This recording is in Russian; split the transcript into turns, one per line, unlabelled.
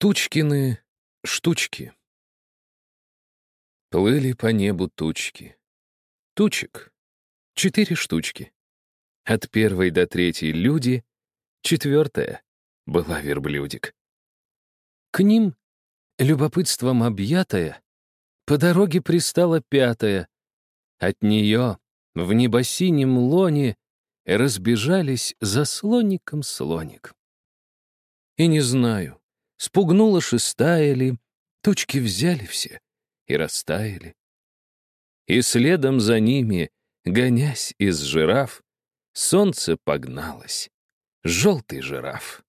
Тучкины штучки. Плыли по небу тучки. Тучек — четыре штучки. От первой до третьей — люди, четвертая — была верблюдик. К ним, любопытством объятая, по дороге пристала пятая. От нее в небосинем лоне разбежались за слоником слоник. И не знаю, Спугнула шестая ли, тучки взяли все и растаяли. И следом за ними, гонясь из жираф, солнце погналось. Желтый жираф.